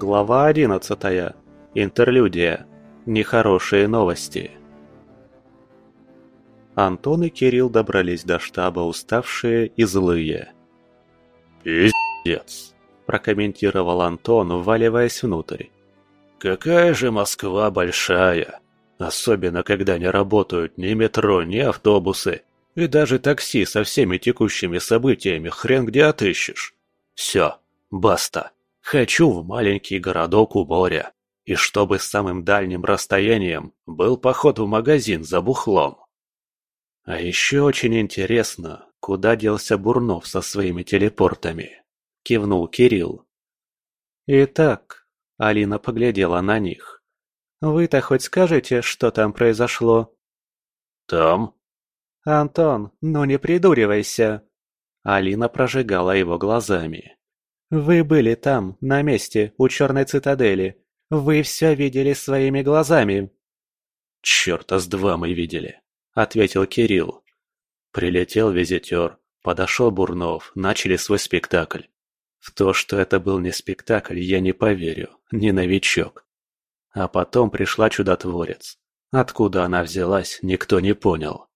Глава одиннадцатая. Интерлюдия. Нехорошие новости. Антон и Кирилл добрались до штаба уставшие и злые. «Пиздец», – прокомментировал Антон, вваливаясь внутрь. «Какая же Москва большая! Особенно, когда не работают ни метро, ни автобусы, и даже такси со всеми текущими событиями хрен где отыщешь. Все, баста. Хочу в маленький городок у моря. И чтобы самым дальним расстоянием был поход в магазин за бухлом. А еще очень интересно, куда делся Бурнов со своими телепортами. Кивнул Кирилл. Итак, Алина поглядела на них. Вы-то хоть скажете, что там произошло? Там? Антон, ну не придуривайся. Алина прожигала его глазами. Вы были там, на месте, у Черной Цитадели. Вы все видели своими глазами. Черта с два мы видели, ответил Кирилл. Прилетел визитер, подошел Бурнов, начали свой спектакль. В то, что это был не спектакль, я не поверю, не новичок. А потом пришла чудотворец. Откуда она взялась, никто не понял.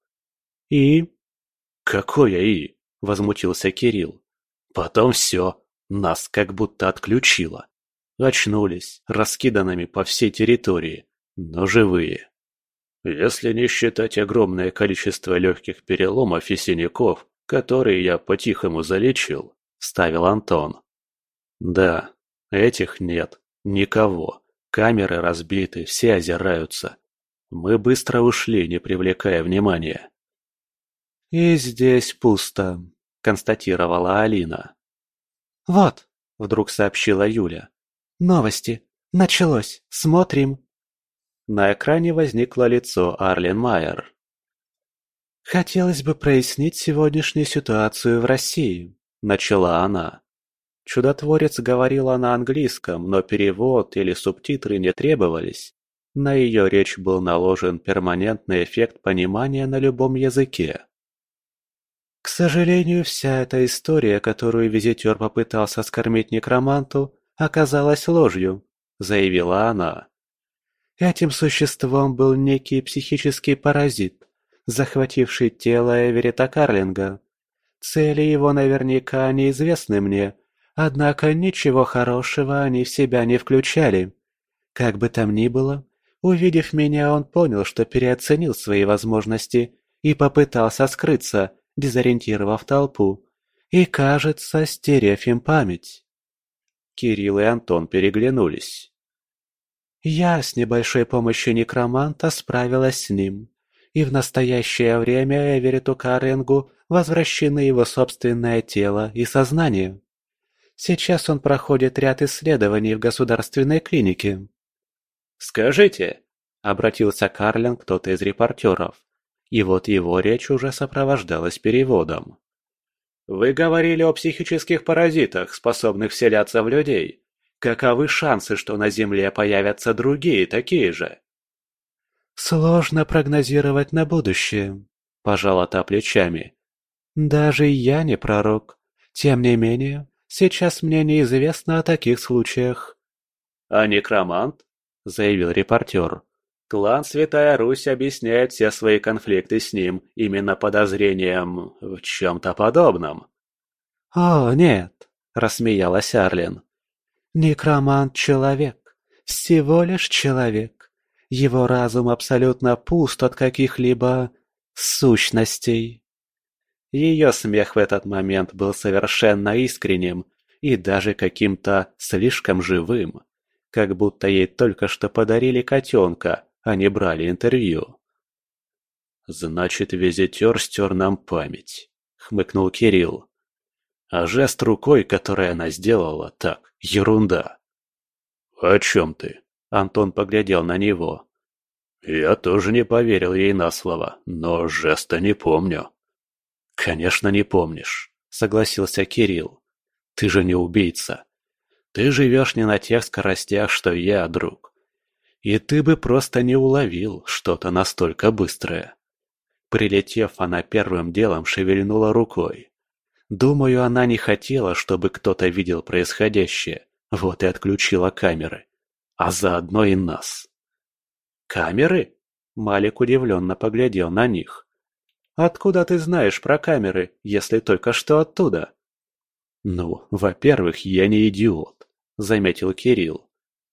«И?» «Какое «и»?» – возмутился Кирилл. «Потом все. Нас как будто отключило. Очнулись, раскиданными по всей территории, но живые. Если не считать огромное количество легких переломов и синяков, которые я по-тихому залечил, ставил Антон. Да, этих нет, никого. Камеры разбиты, все озираются. Мы быстро ушли, не привлекая внимания. «И здесь пусто», — констатировала Алина. «Вот», — вдруг сообщила Юля. «Новости. Началось. Смотрим». На экране возникло лицо Арлен Майер. «Хотелось бы прояснить сегодняшнюю ситуацию в России», — начала она. Чудотворец говорила на английском, но перевод или субтитры не требовались. На ее речь был наложен перманентный эффект понимания на любом языке. К сожалению, вся эта история, которую визитер попытался скормить некроманту, оказалась ложью, заявила она. Этим существом был некий психический паразит, захвативший тело Эверита Карлинга. Цели его наверняка неизвестны мне, однако ничего хорошего они в себя не включали. Как бы там ни было, увидев меня, он понял, что переоценил свои возможности и попытался скрыться, дезориентировав толпу, и, кажется, стерев им память. Кирилл и Антон переглянулись. Я с небольшой помощью некроманта справилась с ним, и в настоящее время Эверету Каренгу возвращены его собственное тело и сознание. Сейчас он проходит ряд исследований в государственной клинике. «Скажите», — обратился Карлин кто-то из репортеров, и вот его речь уже сопровождалась переводом. «Вы говорили о психических паразитах, способных вселяться в людей. Каковы шансы, что на Земле появятся другие такие же?» «Сложно прогнозировать на будущее», – пожала та плечами. «Даже я не пророк. Тем не менее, сейчас мне неизвестно о таких случаях». «А некромант?» – заявил репортер. Клан Святая Русь объясняет все свои конфликты с ним именно подозрением в чем-то подобном. «О, нет», — рассмеялась Арлин. «Некромант — человек, всего лишь человек. Его разум абсолютно пуст от каких-либо сущностей». Ее смех в этот момент был совершенно искренним и даже каким-то слишком живым, как будто ей только что подарили котенка, они брали интервью. «Значит, визитер стер нам память», — хмыкнул Кирилл. «А жест рукой, который она сделала, так, ерунда». «О чем ты?» — Антон поглядел на него. «Я тоже не поверил ей на слово, но жеста не помню». «Конечно, не помнишь», — согласился Кирилл. «Ты же не убийца. Ты живешь не на тех скоростях, что я, друг. И ты бы просто не уловил что-то настолько быстрое. Прилетев, она первым делом шевельнула рукой. Думаю, она не хотела, чтобы кто-то видел происходящее. Вот и отключила камеры. А заодно и нас. «Камеры?» Малик удивленно поглядел на них. «Откуда ты знаешь про камеры, если только что оттуда?» «Ну, во-первых, я не идиот», — заметил Кирилл.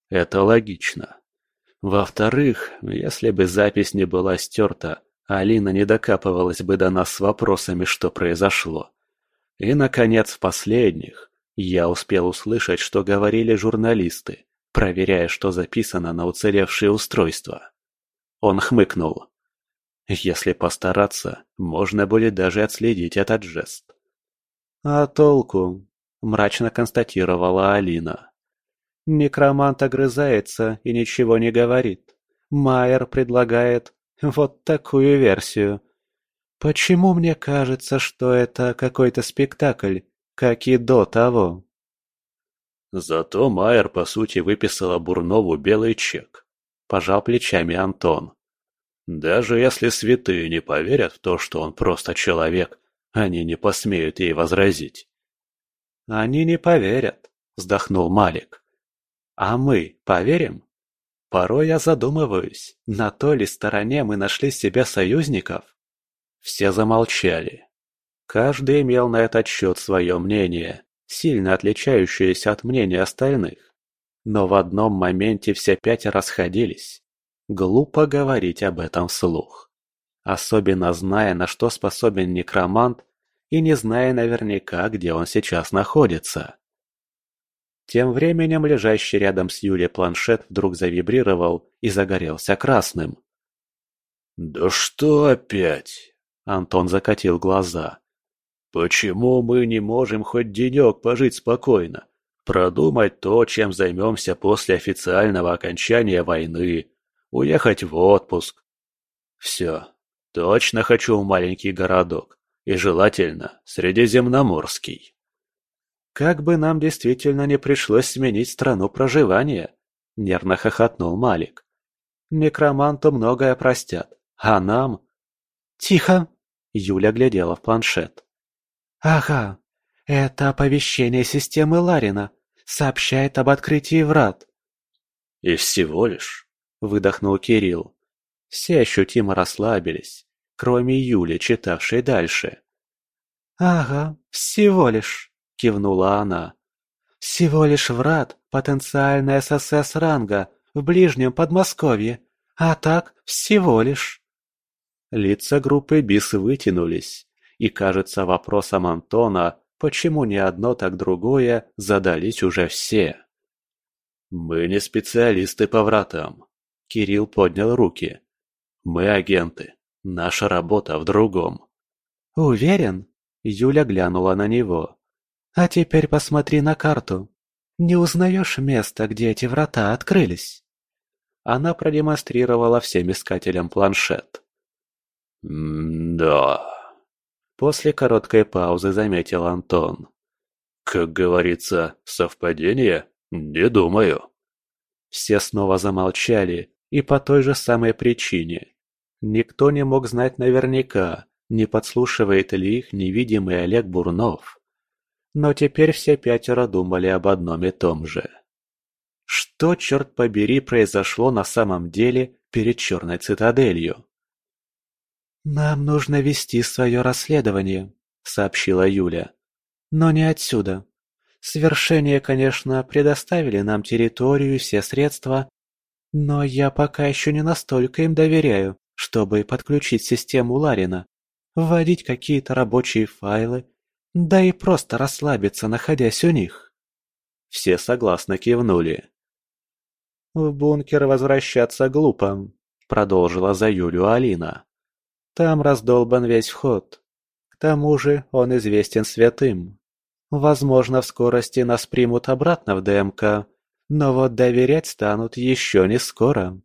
«Это логично. Во-вторых, если бы запись не была стерта, Алина не докапывалась бы до нас с вопросами, что произошло. И, наконец, в последних, я успел услышать, что говорили журналисты, проверяя, что записано на уцелевшие устройства. Он хмыкнул. Если постараться, можно будет даже отследить этот жест. «А толку?» – мрачно констатировала Алина. Некромант огрызается и ничего не говорит. Майер предлагает вот такую версию. Почему мне кажется, что это какой-то спектакль, как и до того? Зато Майер, по сути, выписала Бурнову белый чек. Пожал плечами Антон. Даже если святые не поверят в то, что он просто человек, они не посмеют ей возразить. «Они не поверят», — вздохнул Малик. А мы поверим? Порой я задумываюсь, на той ли стороне мы нашли себе союзников? Все замолчали. Каждый имел на этот счет свое мнение, сильно отличающееся от мнения остальных. Но в одном моменте все пять расходились. Глупо говорить об этом вслух. Особенно зная, на что способен некромант, и не зная наверняка, где он сейчас находится. Тем временем лежащий рядом с Юлей планшет вдруг завибрировал и загорелся красным. «Да что опять?» Антон закатил глаза. «Почему мы не можем хоть денек пожить спокойно? Продумать то, чем займемся после официального окончания войны, уехать в отпуск. Все, точно хочу в маленький городок, и желательно Средиземноморский». «Как бы нам действительно не пришлось сменить страну проживания!» – нервно хохотнул Малик. «Некроманту многое простят, а нам...» «Тихо!» – Юля глядела в планшет. «Ага, это оповещение системы Ларина. Сообщает об открытии врат». «И всего лишь?» – выдохнул Кирилл. Все ощутимо расслабились, кроме Юли, читавшей дальше. «Ага, всего лишь» кивнула она. «Всего лишь врат, потенциальный ССС ранга, в ближнем Подмосковье, а так всего лишь». Лица группы БИС вытянулись, и, кажется, вопросом Антона, почему не одно, так другое, задались уже все. «Мы не специалисты по вратам», — Кирилл поднял руки. «Мы агенты. Наша работа в другом». «Уверен?» — Юля глянула на него. А теперь посмотри на карту. Не узнаешь место, где эти врата открылись?» Она продемонстрировала всем искателям планшет. «Да...» После короткой паузы заметил Антон. «Как говорится, совпадение? Не думаю». Все снова замолчали, и по той же самой причине. Никто не мог знать наверняка, не подслушивает ли их невидимый Олег Бурнов. Но теперь все пятеро думали об одном и том же. Что, черт побери, произошло на самом деле перед Черной Цитаделью? «Нам нужно вести свое расследование», — сообщила Юля. «Но не отсюда. Свершение, конечно, предоставили нам территорию и все средства, но я пока еще не настолько им доверяю, чтобы подключить систему Ларина, вводить какие-то рабочие файлы да и просто расслабиться, находясь у них. Все согласно кивнули. «В бункер возвращаться глупо», — продолжила за Юлю Алина. «Там раздолбан весь вход. К тому же он известен святым. Возможно, в скорости нас примут обратно в ДМК, но вот доверять станут еще не скоро».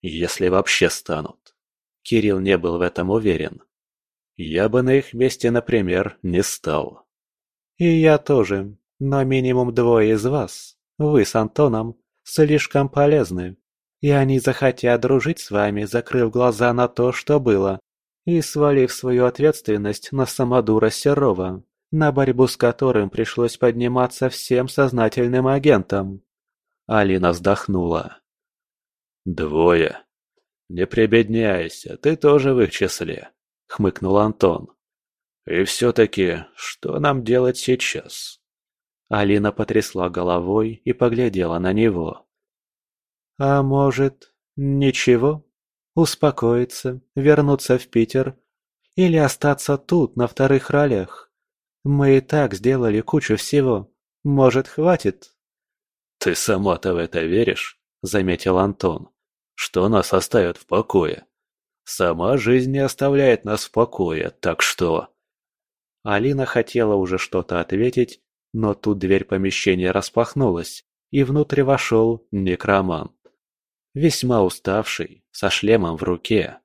«Если вообще станут». Кирилл не был в этом уверен. Я бы на их месте, например, не стал. И я тоже, но минимум двое из вас, вы с Антоном, слишком полезны. И они захотят дружить с вами, закрыв глаза на то, что было, и свалив свою ответственность на самодура Серова, на борьбу с которым пришлось подниматься всем сознательным агентам. Алина вздохнула. «Двое. Не прибедняйся, ты тоже в их числе», — хмыкнул Антон. «И все-таки, что нам делать сейчас?» Алина потрясла головой и поглядела на него. «А может, ничего? Успокоиться, вернуться в Питер или остаться тут, на вторых ролях? Мы и так сделали кучу всего. Может, хватит?» «Ты сама-то в это веришь?» – заметил Антон. «Что нас оставят в покое? Сама жизнь не оставляет нас в покое, так что...» Алина хотела уже что-то ответить, но тут дверь помещения распахнулась, и внутрь вошел некромант. Весьма уставший, со шлемом в руке.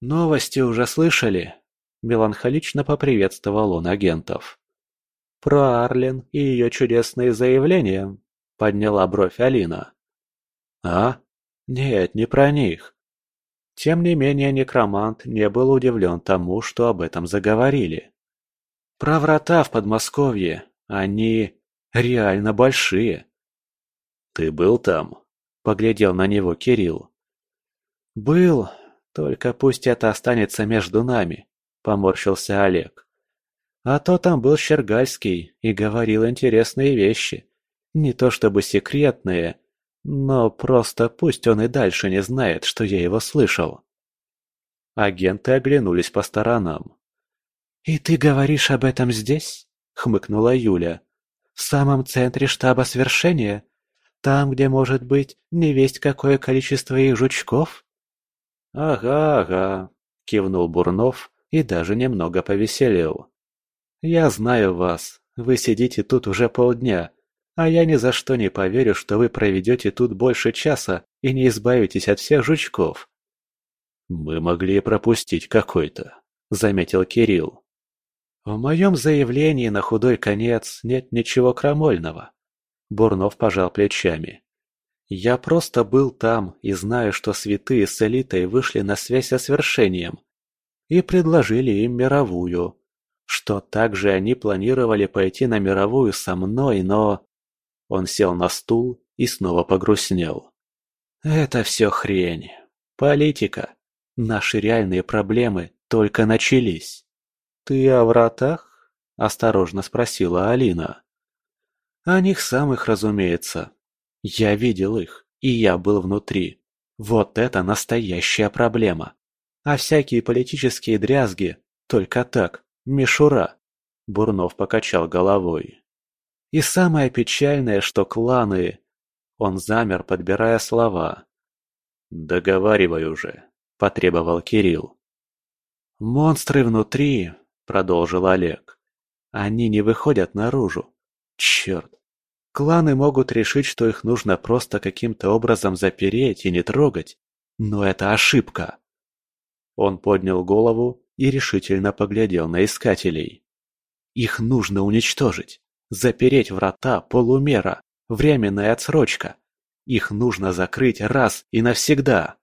«Новости уже слышали?» – меланхолично поприветствовал он агентов. «Про Арлен и ее чудесные заявления?» – подняла бровь Алина. «А? Нет, не про них». Тем не менее некромант не был удивлен тому, что об этом заговорили. «Про врата в Подмосковье. Они реально большие». «Ты был там?» – поглядел на него Кирилл. «Был, только пусть это останется между нами», – поморщился Олег. «А то там был Щергальский и говорил интересные вещи. Не то чтобы секретные, но просто пусть он и дальше не знает, что я его слышал». Агенты оглянулись по сторонам. «И ты говоришь об этом здесь?» — хмыкнула Юля. «В самом центре штаба свершения? Там, где может быть не весть какое количество их жучков?» «Ага, ага», — кивнул Бурнов и даже немного повеселел. «Я знаю вас. Вы сидите тут уже полдня, а я ни за что не поверю, что вы проведете тут больше часа и не избавитесь от всех жучков». «Мы могли пропустить какой-то», — заметил Кирилл. В моем заявлении на худой конец нет ничего крамольного. Бурнов пожал плечами. Я просто был там и знаю, что святые с элитой вышли на связь со свершением и предложили им мировую. Что также они планировали пойти на мировую со мной, но... Он сел на стул и снова погрустнел. Это все хрень. Политика. Наши реальные проблемы только начались. «Ты о вратах?» – осторожно спросила Алина. «О них самых, разумеется. Я видел их, и я был внутри. Вот это настоящая проблема. А всякие политические дрязги – только так, мишура». Бурнов покачал головой. «И самое печальное, что кланы...» Он замер, подбирая слова. «Договаривай уже», – потребовал Кирилл. «Монстры внутри продолжил Олег. Они не выходят наружу. Черт. Кланы могут решить, что их нужно просто каким-то образом запереть и не трогать. Но это ошибка. Он поднял голову и решительно поглядел на искателей. Их нужно уничтожить. Запереть врата полумера. Временная отсрочка. Их нужно закрыть раз и навсегда.